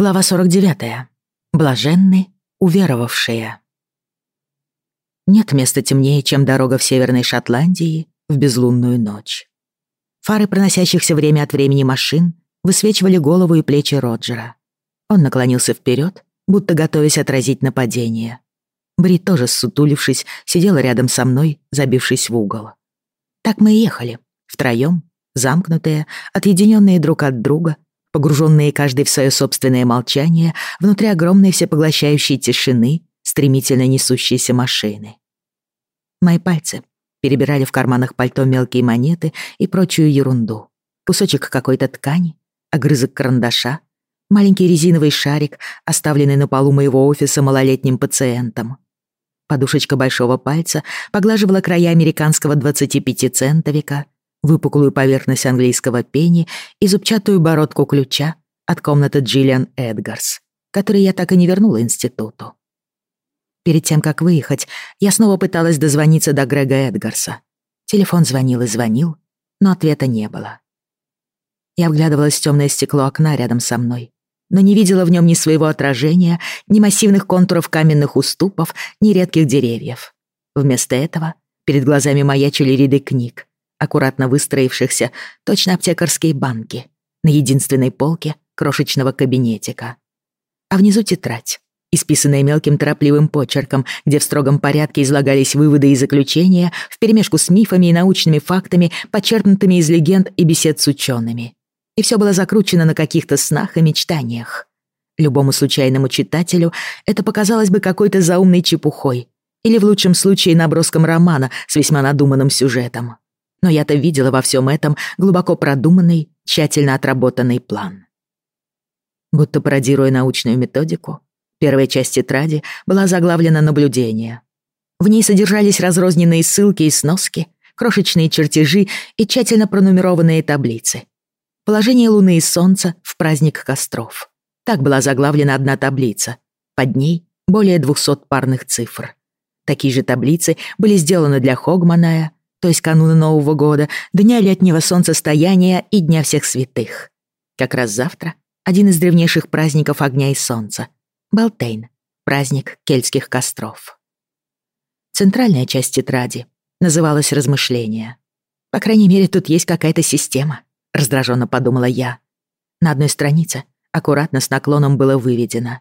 Глава 49. Блаженны, уверовавшие. Нет места темнее, чем дорога в Северной Шотландии в безлунную ночь. Фары проносящихся время от времени машин высвечивали голову и плечи Роджера. Он наклонился вперед, будто готовясь отразить нападение. Бри тоже, ссутулившись, сидела рядом со мной, забившись в угол. Так мы и ехали, втроём, замкнутые, отъединённые друг от друга, погруженные каждый в свое собственное молчание внутри огромной всепоглощающей тишины, стремительно несущейся машины. Мои пальцы перебирали в карманах пальто мелкие монеты и прочую ерунду. Кусочек какой-то ткани, огрызок карандаша, маленький резиновый шарик, оставленный на полу моего офиса малолетним пациентом. Подушечка большого пальца поглаживала края американского 25-центовика — выпуклую поверхность английского пени и зубчатую бородку ключа от комнаты Джиллиан Эдгарс, который я так и не вернула институту. Перед тем, как выехать, я снова пыталась дозвониться до Грега Эдгарса. Телефон звонил и звонил, но ответа не было. Я вглядывалась в темное стекло окна рядом со мной, но не видела в нем ни своего отражения, ни массивных контуров каменных уступов, ни редких деревьев. Вместо этого перед глазами маячили ряды книг, аккуратно выстроившихся, точно аптекарские банки, на единственной полке крошечного кабинетика. А внизу тетрадь, исписанная мелким торопливым почерком, где в строгом порядке излагались выводы и заключения вперемешку с мифами и научными фактами, почерпнутыми из легенд и бесед с учеными. И все было закручено на каких-то снах и мечтаниях. Любому случайному читателю это показалось бы какой-то заумной чепухой или в лучшем случае наброском романа с весьма надуманным сюжетом. Но я-то видела во всем этом глубоко продуманный, тщательно отработанный план. Будто пародируя научную методику, первая часть тетради была заглавлена «Наблюдение». В ней содержались разрозненные ссылки и сноски, крошечные чертежи и тщательно пронумерованные таблицы. Положение Луны и Солнца в праздник костров. Так была заглавлена одна таблица. Под ней более 200 парных цифр. Такие же таблицы были сделаны для Хогманая, то есть кануна Нового года, Дня летнего солнцестояния и Дня всех святых. Как раз завтра один из древнейших праздников огня и солнца — Белтейн, праздник кельтских костров. Центральная часть тетради называлась «Размышления». По крайней мере, тут есть какая-то система, раздраженно подумала я. На одной странице аккуратно с наклоном было выведено.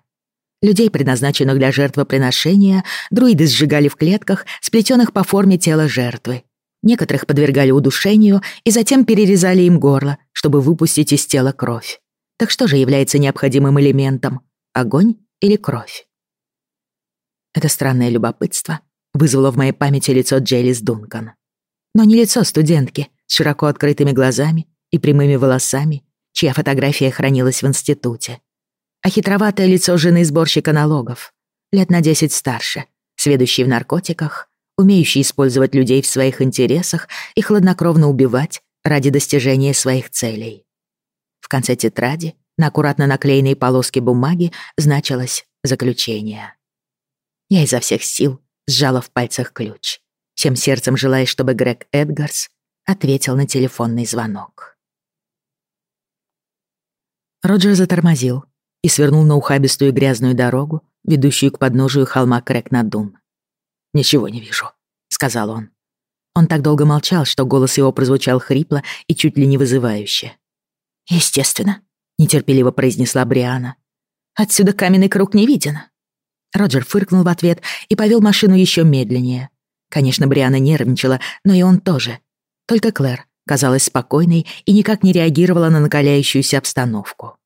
Людей, предназначенных для жертвоприношения, друиды сжигали в клетках, сплетенных по форме тела жертвы. Некоторых подвергали удушению и затем перерезали им горло, чтобы выпустить из тела кровь. Так что же является необходимым элементом? Огонь или кровь? Это странное любопытство вызвало в моей памяти лицо Джейлис Дункан. Но не лицо студентки с широко открытыми глазами и прямыми волосами, чья фотография хранилась в институте, а хитроватое лицо жены сборщика налогов, лет на десять старше, сведущей в наркотиках умеющий использовать людей в своих интересах и хладнокровно убивать ради достижения своих целей. В конце тетради на аккуратно наклеенной полоске бумаги значилось заключение. Я изо всех сил сжала в пальцах ключ, всем сердцем желая, чтобы Грег Эдгарс ответил на телефонный звонок. Роджер затормозил и свернул на ухабистую грязную дорогу, ведущую к подножию холма Крэк-Надун. «Ничего не вижу», — сказал он. Он так долго молчал, что голос его прозвучал хрипло и чуть ли не вызывающе. «Естественно», — нетерпеливо произнесла Бриана. «Отсюда каменный круг не виден». Роджер фыркнул в ответ и повел машину еще медленнее. Конечно, Бриана нервничала, но и он тоже. Только Клэр казалась спокойной и никак не реагировала на накаляющуюся обстановку.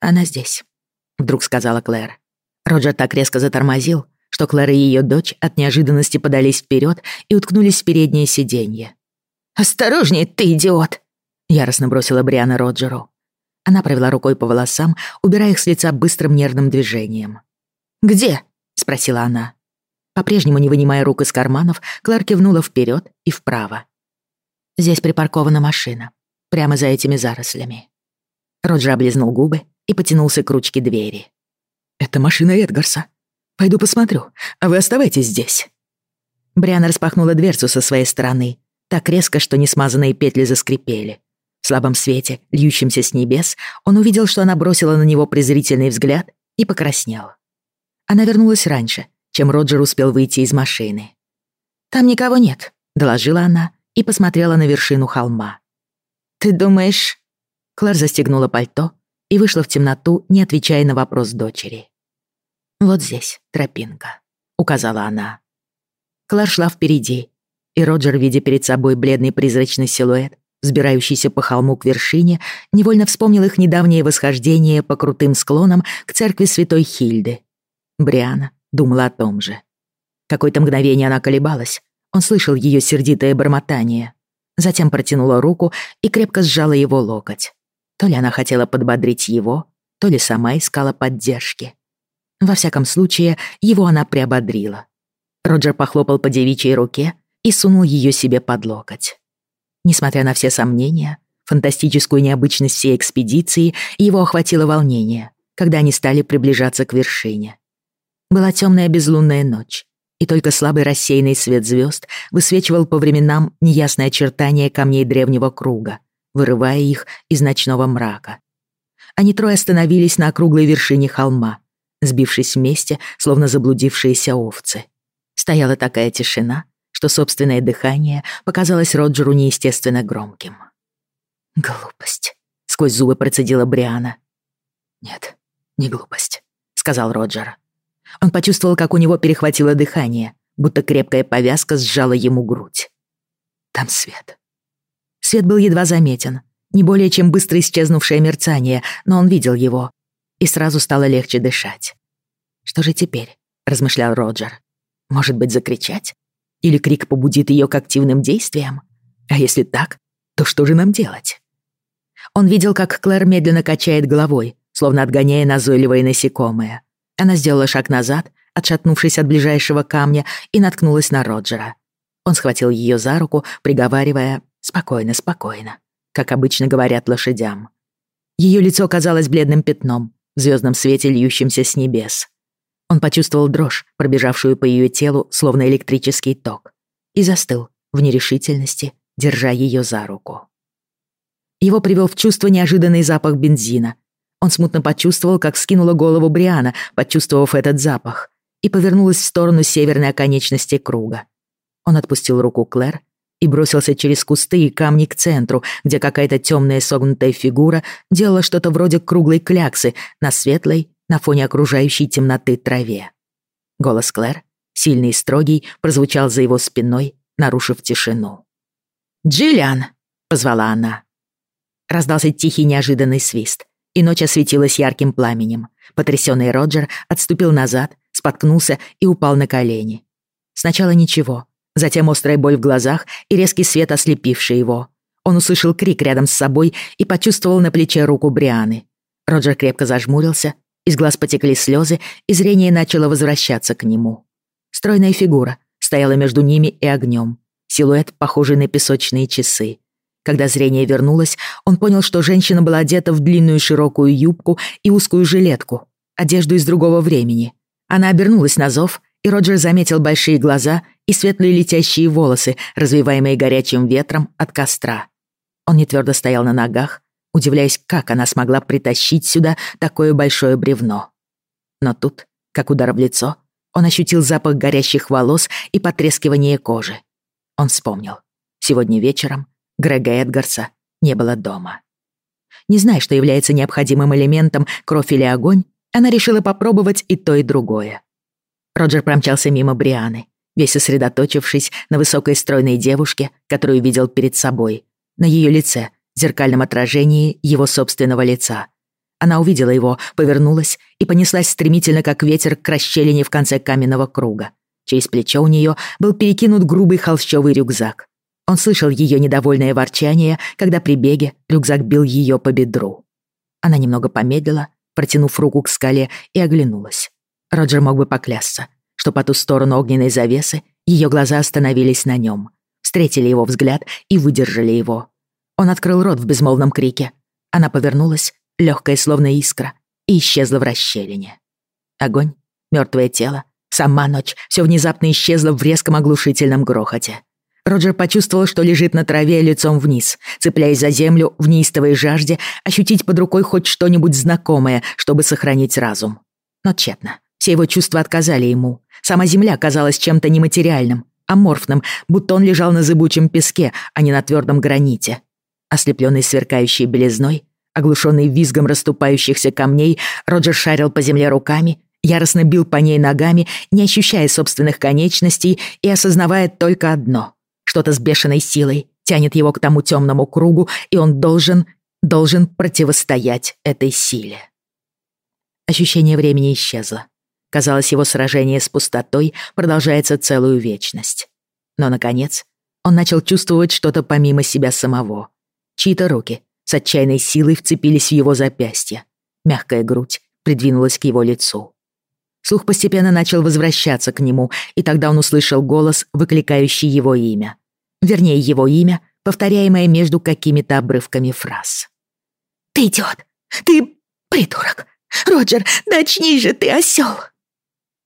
«Она здесь», — вдруг сказала Клэр. Роджер так резко затормозил, что Клара и ее дочь от неожиданности подались вперед и уткнулись в переднее сиденье. «Осторожнее, ты идиот!» — яростно бросила Бриана Роджеру. Она провела рукой по волосам, убирая их с лица быстрым нервным движением. «Где?» — спросила она. По-прежнему не вынимая рук из карманов, Клэр кивнула вперед и вправо. «Здесь припаркована машина. Прямо за этими зарослями». Роджер облизнул губы и потянулся к ручке двери. «Это машина Эдгарса», Пойду посмотрю, а вы оставайтесь здесь». Бриана распахнула дверцу со своей стороны, так резко, что несмазанные петли заскрипели. В слабом свете, льющемся с небес, он увидел, что она бросила на него презрительный взгляд и покраснел. Она вернулась раньше, чем Роджер успел выйти из машины. «Там никого нет», — доложила она и посмотрела на вершину холма. «Ты думаешь...» Клэр застегнула пальто и вышла в темноту, не отвечая на вопрос дочери. «Вот здесь тропинка», — указала она. Клэр шла впереди, и Роджер, видя перед собой бледный призрачный силуэт, взбирающийся по холму к вершине, невольно вспомнил их недавнее восхождение по крутым склонам к церкви святой Хильды. Бриана думала о том же. Какое-то мгновение она колебалась. Он слышал ее сердитое бормотание. Затем протянула руку и крепко сжала его локоть. То ли она хотела подбодрить его, то ли сама искала поддержки. Во всяком случае, его она приободрила. Роджер похлопал по девичьей руке и сунул ее себе под локоть. Несмотря на все сомнения, фантастическую необычность всей экспедиции, его охватило волнение, когда они стали приближаться к вершине. Была темная безлунная ночь, и только слабый рассеянный свет звезд высвечивал по временам неясное очертание камней древнего круга, вырывая их из ночного мрака. Они трое остановились на округлой вершине холма, сбившись вместе, словно заблудившиеся овцы. Стояла такая тишина, что собственное дыхание показалось Роджеру неестественно громким. «Глупость», — сквозь зубы процедила Бриана. «Нет, не глупость», — сказал Роджер. Он почувствовал, как у него перехватило дыхание, будто крепкая повязка сжала ему грудь. Там свет. Свет был едва заметен, не более чем быстро исчезнувшее мерцание, но он видел его, и сразу стало легче дышать. «Что же теперь?» — размышлял Роджер. «Может быть, закричать? Или крик побудит ее к активным действиям? А если так, то что же нам делать?» Он видел, как Клэр медленно качает головой, словно отгоняя назойливое насекомое. Она сделала шаг назад, отшатнувшись от ближайшего камня, и наткнулась на Роджера. Он схватил ее за руку, приговаривая «спокойно, спокойно», как обычно говорят лошадям. Ее лицо казалось бледным пятном, в звездном свете, льющемся с небес. Он почувствовал дрожь, пробежавшую по ее телу, словно электрический ток, и застыл в нерешительности, держа ее за руку. Его привел в чувство неожиданный запах бензина, он смутно почувствовал, как скинула голову Бриана, почувствовав этот запах, и повернулась в сторону северной оконечности круга. Он отпустил руку Клэр и бросился через кусты и камни к центру, где какая-то темная согнутая фигура делала что-то вроде круглой кляксы на светлой, на фоне окружающей темноты траве. Голос Клэр, сильный и строгий, прозвучал за его спиной, нарушив тишину. «Джиллиан!» — позвала она. Раздался тихий неожиданный свист и ночь осветилась ярким пламенем. Потрясённый Роджер отступил назад, споткнулся и упал на колени. Сначала ничего, затем острая боль в глазах и резкий свет, ослепивший его. Он услышал крик рядом с собой и почувствовал на плече руку Брианы. Роджер крепко зажмурился, из глаз потекли слезы, и зрение начало возвращаться к нему. Стройная фигура стояла между ними и огнем. Силуэт, похожий на песочные часы. Когда зрение вернулось, он понял, что женщина была одета в длинную широкую юбку и узкую жилетку, одежду из другого времени. Она обернулась на зов, и Роджер заметил большие глаза и светлые летящие волосы, развиваемые горячим ветром от костра. Он не твердо стоял на ногах, удивляясь, как она смогла притащить сюда такое большое бревно. Но тут, как удар в лицо, он ощутил запах горящих волос и потрескивание кожи. Он вспомнил. Сегодня вечером Грега Эдгарса не было дома. Не зная, что является необходимым элементом кровь или огонь, она решила попробовать и то, и другое. Роджер промчался мимо Брианы, весь сосредоточившись на высокой стройной девушке, которую видел перед собой, на ее лице, зеркальном отражении его собственного лица. Она увидела его, повернулась и понеслась стремительно, как ветер, к расщелине в конце каменного круга. Через плечо у нее был перекинут грубый холщовый рюкзак. Он слышал ее недовольное ворчание, когда при беге рюкзак бил ее по бедру. Она немного помедлила, протянув руку к скале, и оглянулась. Роджер мог бы поклясться, что по ту сторону огненной завесы ее глаза остановились на нем, встретили его взгляд и выдержали его. Он открыл рот в безмолвном крике. Она повернулась, легкая словно искра, и исчезла в расщелине. Огонь, мертвое тело, сама ночь, все внезапно исчезло в резком оглушительном грохоте. Роджер почувствовал, что лежит на траве лицом вниз, цепляясь за землю в неистовой жажде, ощутить под рукой хоть что-нибудь знакомое, чтобы сохранить разум. Но тщетно. Все его чувства отказали ему. Сама земля казалась чем-то нематериальным, аморфным, будто он лежал на зыбучем песке, а не на твердом граните. Ослепленный сверкающей белизной, оглушенный визгом расступающихся камней, Роджер шарил по земле руками, яростно бил по ней ногами, не ощущая собственных конечностей и осознавая только одно. Что-то с бешеной силой тянет его к тому темному кругу, и он должен, должен противостоять этой силе. Ощущение времени исчезло. Казалось, его сражение с пустотой продолжается целую вечность. Но, наконец, он начал чувствовать что-то помимо себя самого. Чьи-то руки с отчаянной силой вцепились в его запястье. Мягкая грудь придвинулась к его лицу. Слух постепенно начал возвращаться к нему, и тогда он услышал голос, выкликающий его имя. Вернее, его имя, повторяемое между какими-то обрывками фраз. «Ты идиот! Ты придурок! Роджер, да очнись же ты, осёл!»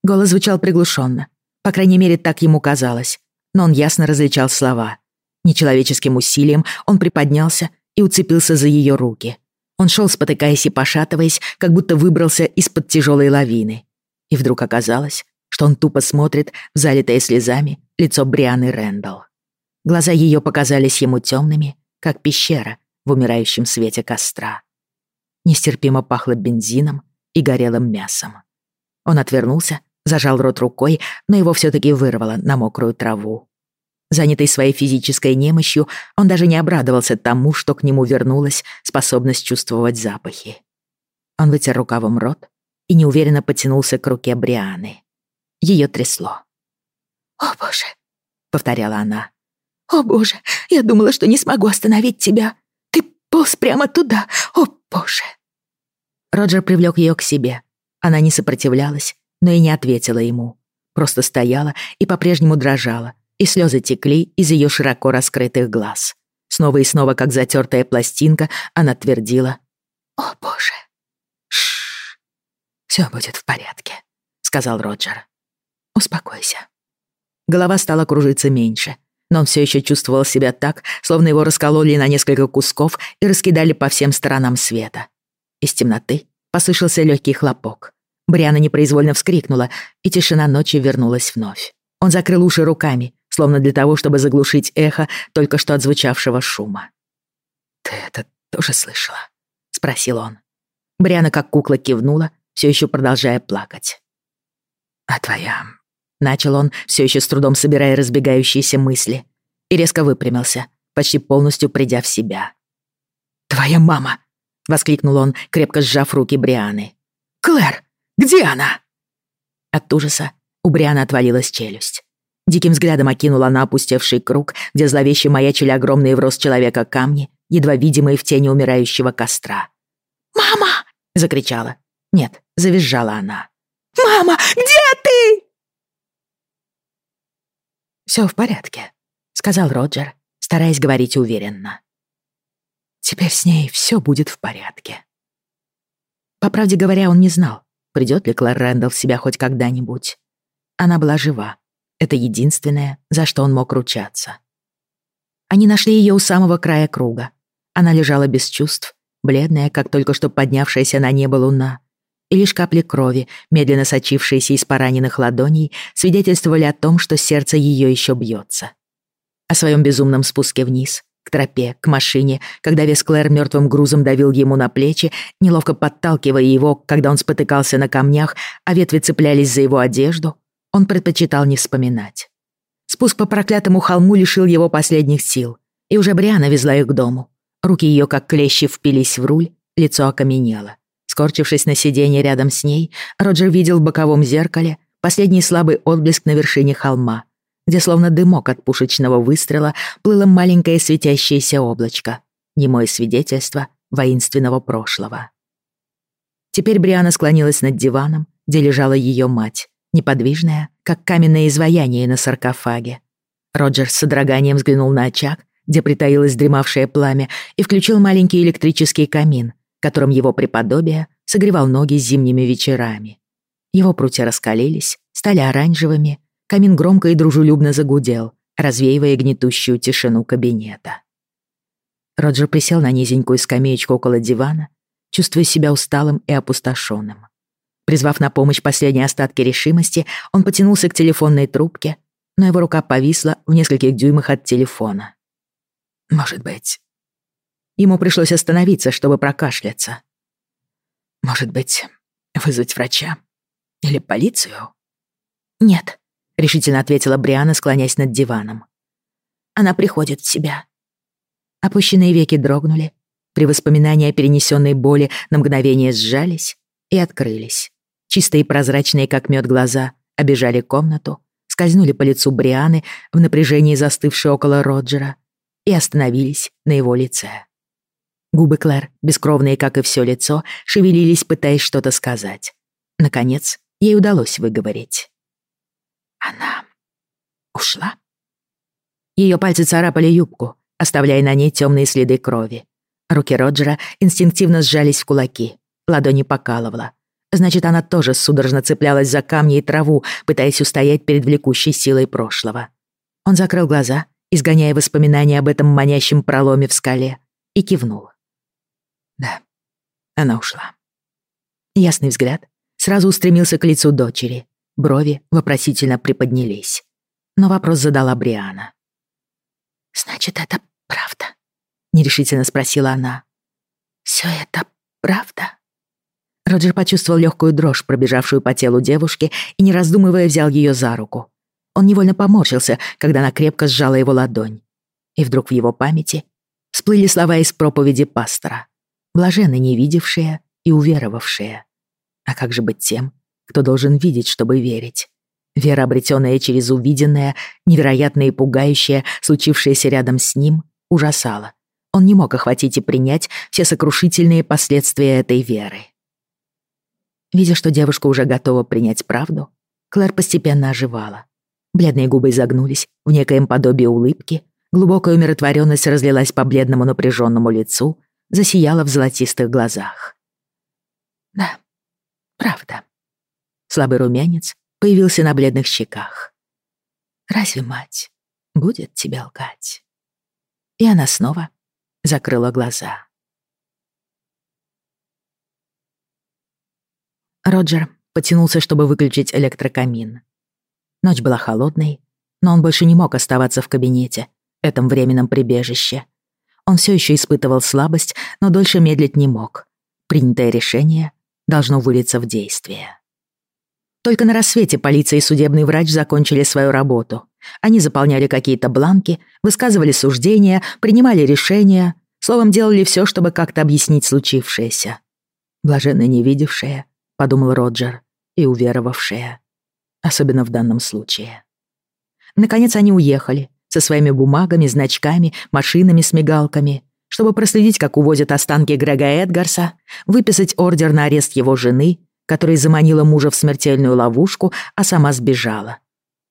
Голос звучал приглушенно. По крайней мере, так ему казалось. Но он ясно различал слова. Нечеловеческим усилием он приподнялся и уцепился за ее руки. Он шел, спотыкаясь и пошатываясь, как будто выбрался из-под тяжелой лавины. И вдруг оказалось, что он тупо смотрит в залитое слезами лицо Брианы Рэндалл. Глаза ее показались ему темными, как пещера в умирающем свете костра. Нестерпимо пахло бензином и горелым мясом. Он отвернулся зажал рот рукой, но его все-таки вырвало на мокрую траву. Занятый своей физической немощью, он даже не обрадовался тому, что к нему вернулась способность чувствовать запахи. Он вытер рукавом рот и неуверенно потянулся к руке Брианы. Ее трясло. «О, боже!» — повторяла она. «О, боже! Я думала, что не смогу остановить тебя. Ты полз прямо туда. О, боже!» Роджер привлек ее к себе. Она не сопротивлялась, но и не ответила ему. Просто стояла и по-прежнему дрожала, и слезы текли из ее широко раскрытых глаз. Снова и снова, как затертая пластинка, она твердила «О, боже!» «Шшш, все будет в порядке», — сказал Роджер. «Успокойся». Голова стала кружиться меньше, но он все еще чувствовал себя так, словно его раскололи на несколько кусков и раскидали по всем сторонам света. Из темноты послышался легкий хлопок. Бриана непроизвольно вскрикнула, и тишина ночи вернулась вновь. Он закрыл уши руками, словно для того, чтобы заглушить эхо только что отзвучавшего шума. «Ты это тоже слышала?» — спросил он. Бриана как кукла кивнула, все еще продолжая плакать. «А твоя...» — начал он, все еще с трудом собирая разбегающиеся мысли, и резко выпрямился, почти полностью придя в себя. «Твоя мама!» — воскликнул он, крепко сжав руки Брианы. «Клэр!» Где она?» От ужаса у Бриана отвалилась челюсть. Диким взглядом окинула она опустевший круг, где зловеще маячили огромные в рост человека камни, едва видимые в тени умирающего костра. «Мама!» — закричала. Нет, завизжала она. «Мама, где ты?» «Всё в порядке», — сказал Роджер, стараясь говорить уверенно. «Теперь с ней всё будет в порядке». По правде говоря, он не знал, придет ли Клэр Рэндалл в себя хоть когда-нибудь. Она была жива. Это единственное, за что он мог ручаться. Они нашли ее у самого края круга. Она лежала без чувств, бледная, как только что поднявшаяся на небо луна. И лишь капли крови, медленно сочившиеся из пораненных ладоней, свидетельствовали о том, что сердце ее еще бьется. О своем безумном спуске вниз, к тропе, к машине, когда вес Клэр мертвым грузом давил ему на плечи, неловко подталкивая его, когда он спотыкался на камнях, а ветви цеплялись за его одежду, он предпочитал не вспоминать. Спуск по проклятому холму лишил его последних сил, и уже Бриана везла их к дому. Руки ее, как клещи, впились в руль, лицо окаменело. Скорчившись на сиденье рядом с ней, Роджер видел в боковом зеркале последний слабый отблеск на вершине холма, где словно дымок от пушечного выстрела плыло маленькое светящееся облачко, немое свидетельство воинственного прошлого. Теперь Бриана склонилась над диваном, где лежала ее мать, неподвижная, как каменное изваяние на саркофаге. Роджер с содроганием взглянул на очаг, где притаилось дремавшее пламя, и включил маленький электрический камин, которым его преподобие согревал ноги зимними вечерами. Его прутья раскалились, стали оранжевыми, Камин громко и дружелюбно загудел, развеивая гнетущую тишину кабинета. Роджер присел на низенькую скамеечку около дивана, чувствуя себя усталым и опустошенным. Призвав на помощь последние остатки решимости, он потянулся к телефонной трубке, но его рука повисла в нескольких дюймах от телефона. «Может быть...» Ему пришлось остановиться, чтобы прокашляться. «Может быть, вызвать врача? Или полицию?» «Нет», — решительно ответила Бриана, склоняясь над диваном. «Она приходит в себя». Опущенные веки дрогнули, при воспоминании о перенесенной боли на мгновение сжались и открылись. Чистые прозрачные, как мед, глаза обежали комнату, скользнули по лицу Брианы в напряжении застывшей около Роджера и остановились на его лице. Губы Клэр, бескровные, как и все лицо, шевелились, пытаясь что-то сказать. Наконец, ей удалось выговорить. «Она ушла?» Ее пальцы царапали юбку, оставляя на ней темные следы крови. Руки Роджера инстинктивно сжались в кулаки, ладони покалывала. Значит, она тоже судорожно цеплялась за камни и траву, пытаясь устоять перед влекущей силой прошлого. Он закрыл глаза, изгоняя воспоминания об этом манящем проломе в скале, и кивнул. Да, она ушла. Ясный взгляд сразу устремился к лицу дочери. Брови вопросительно приподнялись. Но вопрос задала Бриана. «Значит, это правда?» — нерешительно спросила она. «Всё это правда?» Роджер почувствовал легкую дрожь, пробежавшую по телу девушки, и, не раздумывая, взял ее за руку. Он невольно поморщился, когда она крепко сжала его ладонь. И вдруг в его памяти всплыли слова из проповеди пастора. Блажены не видевшие и уверовавшие. А как же быть тем, кто должен видеть, чтобы верить? Вера, обретенная через увиденное, невероятное и пугающее, случившееся рядом с ним, ужасала. Он не мог охватить и принять все сокрушительные последствия этой веры. Видя, что девушка уже готова принять правду, Клэр постепенно оживала. Бледные губы изогнулись в некоем подобии улыбки, глубокая умиротворенность разлилась по бледному напряженному лицу, засияла в золотистых глазах. «Да, правда». Слабый румянец появился на бледных щеках. «Разве мать будет тебя лгать?» И она снова закрыла глаза. Роджер потянулся, чтобы выключить электрокамин. Ночь была холодной, но он больше не мог оставаться в кабинете, этом временном прибежище. Он все еще испытывал слабость, но дольше медлить не мог. Принятое решение должно вылиться в действие. Только на рассвете полиция и судебный врач закончили свою работу. Они заполняли какие-то бланки, высказывали суждения, принимали решения, словом, делали все, чтобы как-то объяснить случившееся. Блаженно не видевшая, подумал Роджер, и уверовавшая. Особенно в данном случае. Наконец они уехали со своими бумагами, значками, машинами с мигалками, чтобы проследить, как увозят останки Грега Эдгарса, выписать ордер на арест его жены, которая заманила мужа в смертельную ловушку, а сама сбежала.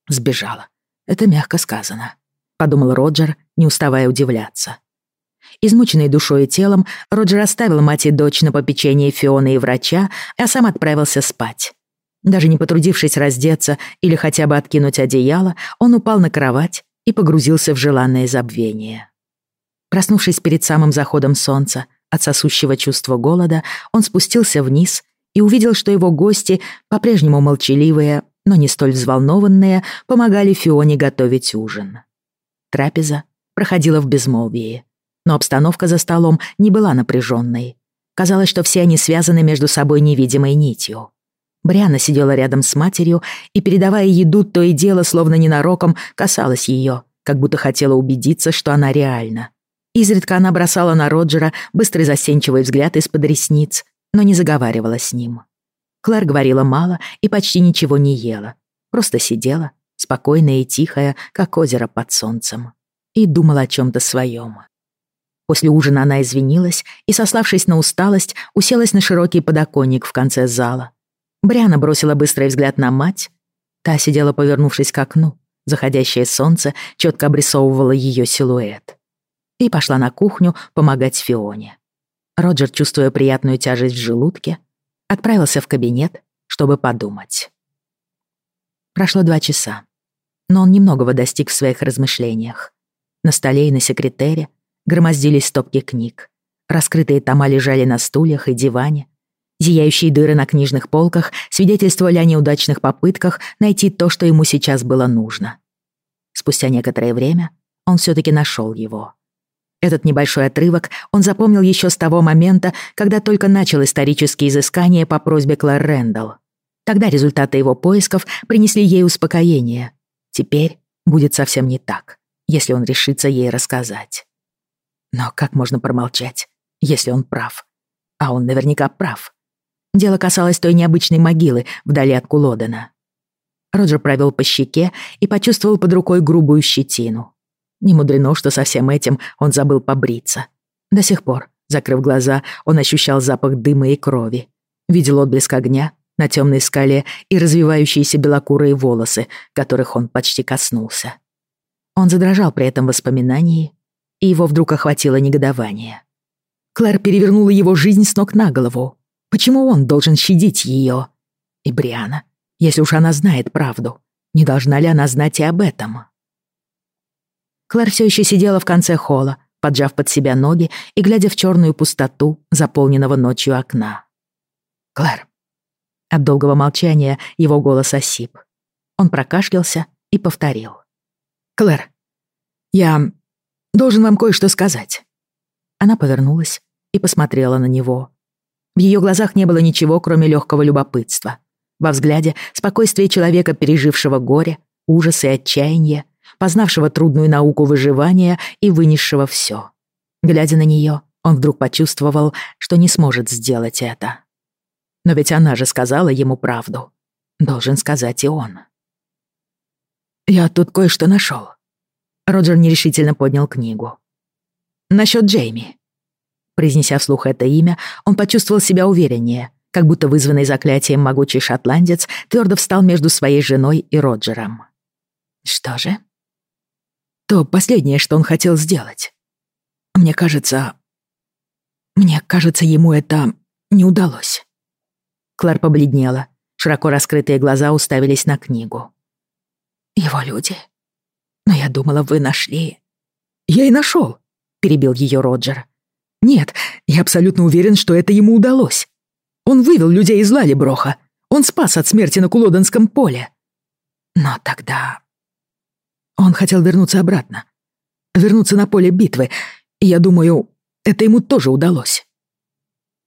Сбежала. Это мягко сказано, подумал Роджер, не уставая удивляться. Измученный душой и телом, Роджер оставил мать и дочь на попечение Фионы и врача, а сам отправился спать. Даже не потрудившись раздеться или хотя бы откинуть одеяло, он упал на кровать и погрузился в желанное забвение. Проснувшись перед самым заходом солнца от сосущего чувства голода, он спустился вниз и увидел, что его гости, по-прежнему молчаливые, но не столь взволнованные, помогали Фионе готовить ужин. Трапеза проходила в безмолвии но обстановка за столом не была напряженной. Казалось, что все они связаны между собой невидимой нитью. Бриана сидела рядом с матерью и, передавая еду, то и дело, словно ненароком, касалась ее, как будто хотела убедиться, что она реальна. Изредка она бросала на Роджера быстрый застенчивый взгляд из-под ресниц, но не заговаривала с ним. Клэр говорила мало и почти ничего не ела. Просто сидела, спокойная и тихая, как озеро под солнцем, и думала о чем то своем. После ужина она извинилась и, сославшись на усталость, уселась на широкий подоконник в конце зала. Бриана бросила быстрый взгляд на мать. Та сидела, повернувшись к окну. Заходящее солнце четко обрисовывало ее силуэт. И пошла на кухню помогать Фионе. Роджер, чувствуя приятную тяжесть в желудке, отправился в кабинет, чтобы подумать. Прошло два часа. Но он немногого достиг в своих размышлениях. На столе и на секретере громоздились стопки книг. Раскрытые тома лежали на стульях и диване. Зияющие дыры на книжных полках свидетельствовали о неудачных попытках найти то, что ему сейчас было нужно. Спустя некоторое время он все-таки нашел его. Этот небольшой отрывок он запомнил еще с того момента, когда только начал исторические изыскания по просьбе Клэр Рэндалл. Тогда результаты его поисков принесли ей успокоение. Теперь будет совсем не так, если он решится ей рассказать. Но как можно промолчать, если он прав? А он наверняка прав. Дело касалось той необычной могилы вдали от Кулодена. Роджер провел по щеке и почувствовал под рукой грубую щетину. Не мудрено, что со всем этим он забыл побриться. До сих пор, закрыв глаза, он ощущал запах дыма и крови. Видел отблеск огня на темной скале и развивающиеся белокурые волосы, которых он почти коснулся. Он задрожал при этом воспоминании, и его вдруг охватило негодование. Клэр перевернула его жизнь с ног на голову. Почему он должен щадить ее? И Бриана, если уж она знает правду, не должна ли она знать и об этом? Клэр все еще сидела в конце холла, поджав под себя ноги и глядя в черную пустоту, заполненного ночью окна. «Клэр». От долгого молчания его голос осип. Он прокашлялся и повторил. «Клэр, я должен вам кое-что сказать». Она повернулась и посмотрела на него. В ее глазах не было ничего, кроме легкого любопытства. Во взгляде спокойствие человека, пережившего горе, ужас и отчаяние, познавшего трудную науку выживания и вынесшего все. Глядя на нее, он вдруг почувствовал, что не сможет сделать это. Но ведь она же сказала ему правду. Должен сказать и он. «Я тут кое-что нашел. Роджер нерешительно поднял книгу. «Насчет Джейми». Произнеся вслух это имя, он почувствовал себя увереннее, как будто вызванный заклятием могучий шотландец твердо встал между своей женой и Роджером. «Что же?» То последнее, что он хотел сделать. Мне кажется... Мне кажется, ему это не удалось. Клэр побледнела. Широко раскрытые глаза уставились на книгу. «Его люди. Но я думала, вы нашли...» «Я и нашел», — перебил ее Роджер. «Нет, я абсолютно уверен, что это ему удалось. Он вывел людей из Лалиброха. Он спас от смерти на Кулоденском поле. Но тогда он хотел вернуться обратно. Вернуться на поле битвы. И я думаю, это ему тоже удалось.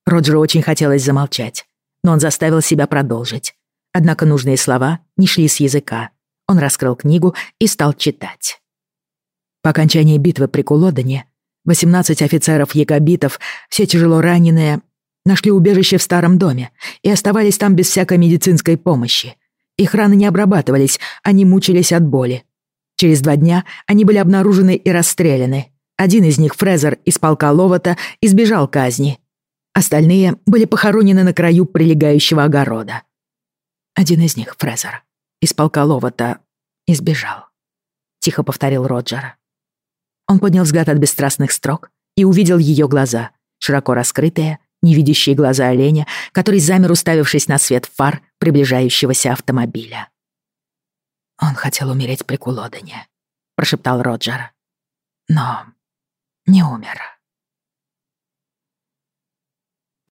Роджеру очень хотелось замолчать, но он заставил себя продолжить. Однако нужные слова не шли с языка. Он раскрыл книгу и стал читать. По окончании битвы при Кулодане 18 офицеров-якобитов, все тяжело раненые, нашли убежище в старом доме и оставались там без всякой медицинской помощи. Их раны не обрабатывались, они мучились от боли. Через два дня они были обнаружены и расстреляны. Один из них, Фрезер из полка Ловота, избежал казни. Остальные были похоронены на краю прилегающего огорода. Один из них, Фрезер, из полка Ловота, избежал. Тихо повторил Роджер. Он поднял взгляд от бесстрастных строк и увидел ее глаза, широко раскрытые, невидящие глаза оленя, который замер, уставившись на свет фар приближающегося автомобиля. «Он хотел умереть при Кулодане», — прошептал Роджер. «Но не умер».